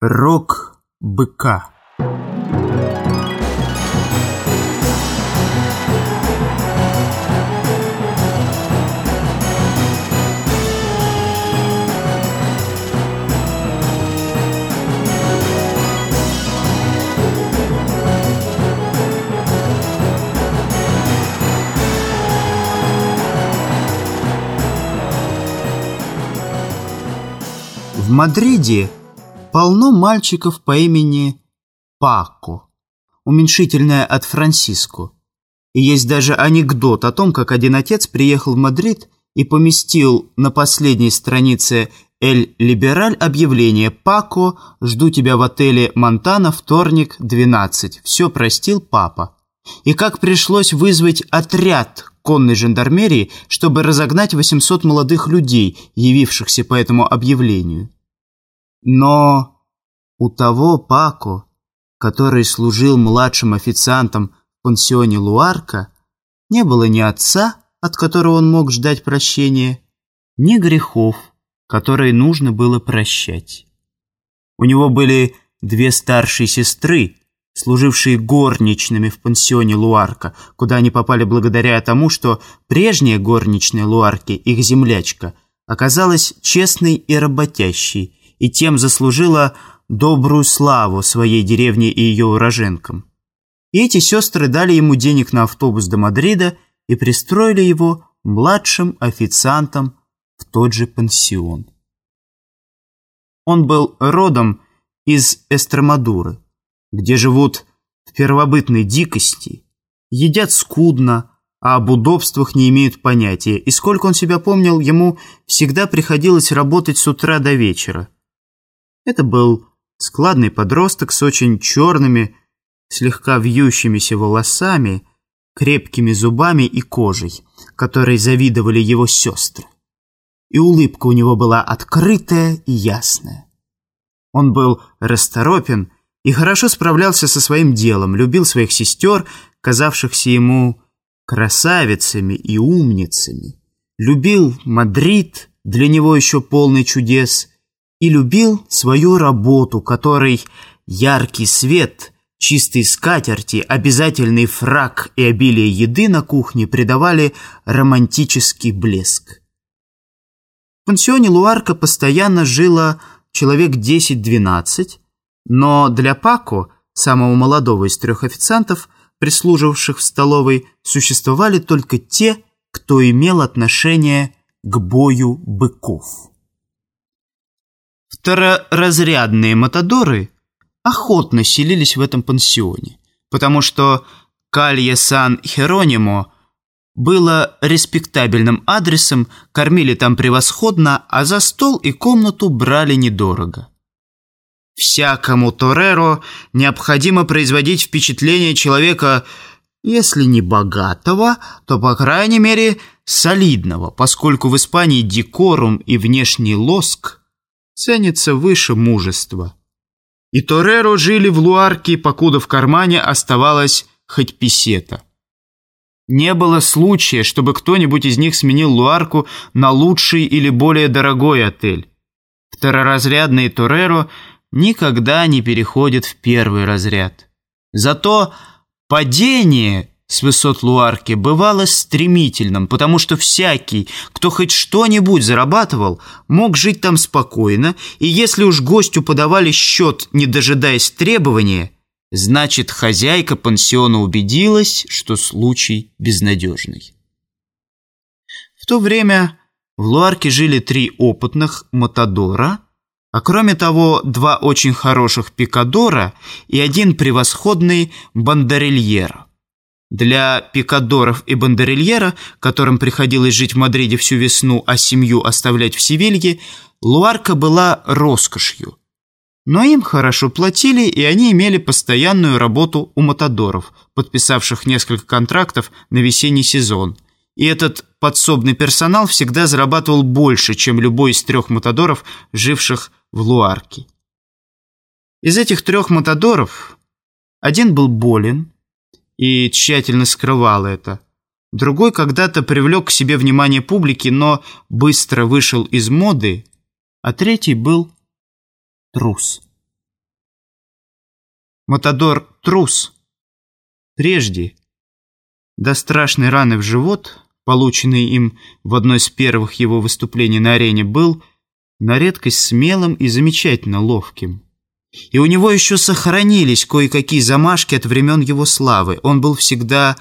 Рог быка. В Мадриде полно мальчиков по имени Пако, уменьшительное от Франсиско. И есть даже анекдот о том, как один отец приехал в Мадрид и поместил на последней странице «Эль Либераль» объявление «Пако, жду тебя в отеле Монтана, вторник, 12. Все простил папа». И как пришлось вызвать отряд конной жандармерии, чтобы разогнать 800 молодых людей, явившихся по этому объявлению. Но у того Пако, который служил младшим официантом в пансионе Луарка, не было ни отца, от которого он мог ждать прощения, ни грехов, которые нужно было прощать. У него были две старшие сестры, служившие горничными в пансионе Луарка, куда они попали благодаря тому, что прежняя горничная Луарки, их землячка, оказалась честной и работящей, и тем заслужила добрую славу своей деревне и ее уроженкам. И эти сестры дали ему денег на автобус до Мадрида и пристроили его младшим официантом в тот же пансион. Он был родом из Эстромадуры, где живут в первобытной дикости, едят скудно, а об удобствах не имеют понятия, и сколько он себя помнил, ему всегда приходилось работать с утра до вечера – это был складный подросток с очень черными, слегка вьющимися волосами, крепкими зубами и кожей, которой завидовали его сестры. И улыбка у него была открытая и ясная. Он был расторопен и хорошо справлялся со своим делом, любил своих сестер, казавшихся ему красавицами и умницами, любил Мадрид, для него еще полный чудес, и любил свою работу, которой яркий свет, чистые скатерти, обязательный фрак и обилие еды на кухне придавали романтический блеск. В пансионе Луарка постоянно жило человек 10-12, но для Пако, самого молодого из трех официантов, прислуживавших в столовой, существовали только те, кто имел отношение к бою быков. Второразрядные матадоры охотно селились в этом пансионе, потому что Калья Сан Херонимо было респектабельным адресом, кормили там превосходно, а за стол и комнату брали недорого. Всякому Тореро необходимо производить впечатление человека, если не богатого, то, по крайней мере, солидного, поскольку в Испании декорум и внешний лоск ценится выше мужества. И Тореро жили в Луарке, покуда в кармане оставалась хоть песета. Не было случая, чтобы кто-нибудь из них сменил Луарку на лучший или более дорогой отель. Второразрядные Тореро никогда не переходят в первый разряд. Зато падение с высот Луарки бывало стремительным, потому что всякий, кто хоть что-нибудь зарабатывал, мог жить там спокойно, и если уж гостю подавали счет, не дожидаясь требования, значит, хозяйка пансиона убедилась, что случай безнадежный. В то время в Луарке жили три опытных матадора, а кроме того, два очень хороших пикадора и один превосходный бандерильер – для пикадоров и бандерильера, которым приходилось жить в Мадриде всю весну, а семью оставлять в Севилье, Луарка была роскошью. Но им хорошо платили, и они имели постоянную работу у матадоров, подписавших несколько контрактов на весенний сезон. И этот подсобный персонал всегда зарабатывал больше, чем любой из трех матадоров, живших в Луарке. Из этих трех матадоров один был болен, и тщательно скрывал это. Другой когда-то привлек к себе внимание публики, но быстро вышел из моды, а третий был трус. Матадор — трус. Прежде, до страшной раны в живот, полученной им в одной из первых его выступлений на арене, был на редкость смелым и замечательно ловким. И у него еще сохранились кое-какие замашки от времен его славы. Он был всегда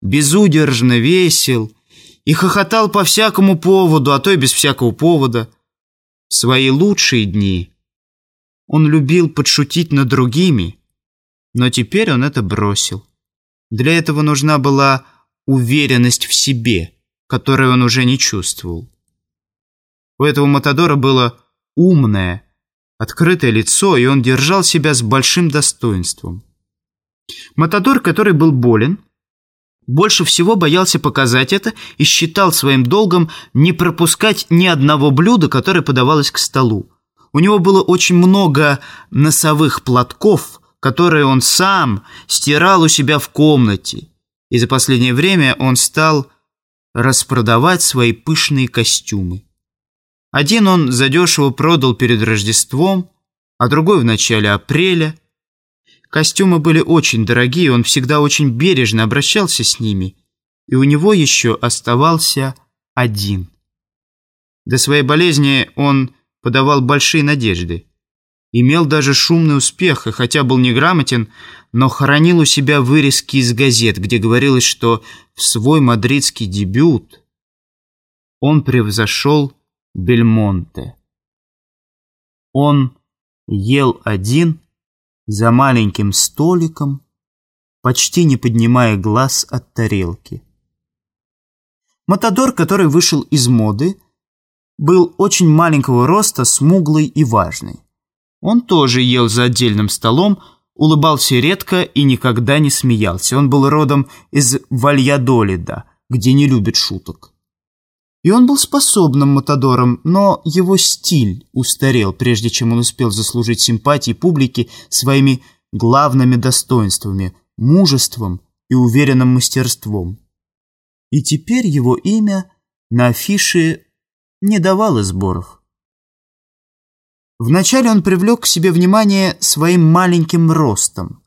безудержно весел и хохотал по всякому поводу, а то и без всякого повода. В свои лучшие дни он любил подшутить над другими, но теперь он это бросил. Для этого нужна была уверенность в себе, которую он уже не чувствовал. У этого Матадора было умное, открытое лицо, и он держал себя с большим достоинством. Матадор, который был болен, больше всего боялся показать это и считал своим долгом не пропускать ни одного блюда, которое подавалось к столу. У него было очень много носовых платков, которые он сам стирал у себя в комнате, и за последнее время он стал распродавать свои пышные костюмы. Один он задешево продал перед Рождеством, а другой в начале апреля. Костюмы были очень дорогие, он всегда очень бережно обращался с ними, и у него еще оставался один. До своей болезни он подавал большие надежды. Имел даже шумный успех, и хотя был неграмотен, но хоронил у себя вырезки из газет, где говорилось, что в свой мадридский дебют он превзошел Бельмонте. Он ел один за маленьким столиком, почти не поднимая глаз от тарелки. Матадор, который вышел из моды, был очень маленького роста, смуглый и важный. Он тоже ел за отдельным столом, улыбался редко и никогда не смеялся. Он был родом из Вальядолида, где не любят шуток. И он был способным матадором, но его стиль устарел, прежде чем он успел заслужить симпатии публики своими главными достоинствами – мужеством и уверенным мастерством. И теперь его имя на афише не давало сборов. Вначале он привлек к себе внимание своим маленьким ростом.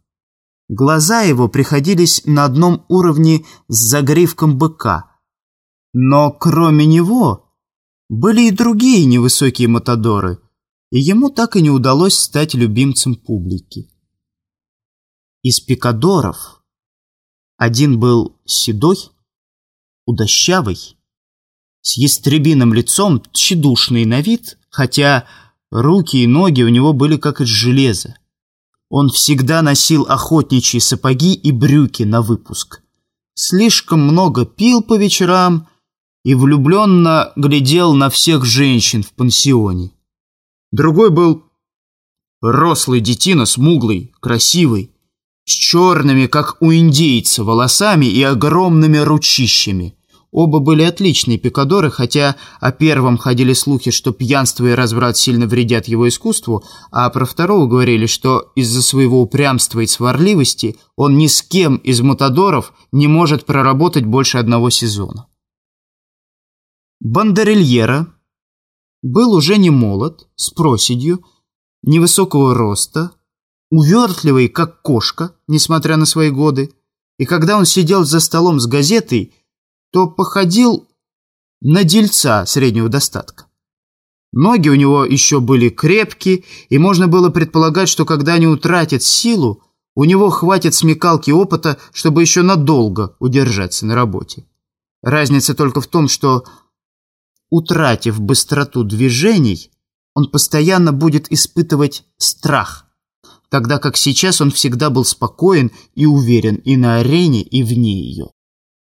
Глаза его приходились на одном уровне с загривком быка – но кроме него были и другие невысокие матадоры, и ему так и не удалось стать любимцем публики. Из пикадоров один был седой, удощавый, с ястребиным лицом, тщедушный на вид, хотя руки и ноги у него были как из железа. Он всегда носил охотничьи сапоги и брюки на выпуск. Слишком много пил по вечерам и влюбленно глядел на всех женщин в пансионе. Другой был рослый детина, смуглый, красивый, с черными, как у индейца, волосами и огромными ручищами. Оба были отличные пикадоры, хотя о первом ходили слухи, что пьянство и разврат сильно вредят его искусству, а про второго говорили, что из-за своего упрямства и сварливости он ни с кем из матадоров не может проработать больше одного сезона. Бандерельера был уже не молод, с проседью, невысокого роста, увертливый, как кошка, несмотря на свои годы, и когда он сидел за столом с газетой, то походил на дельца среднего достатка. Ноги у него еще были крепкие, и можно было предполагать, что когда они утратят силу, у него хватит смекалки опыта, чтобы еще надолго удержаться на работе. Разница только в том, что утратив быстроту движений, он постоянно будет испытывать страх, тогда как сейчас он всегда был спокоен и уверен и на арене, и вне ее.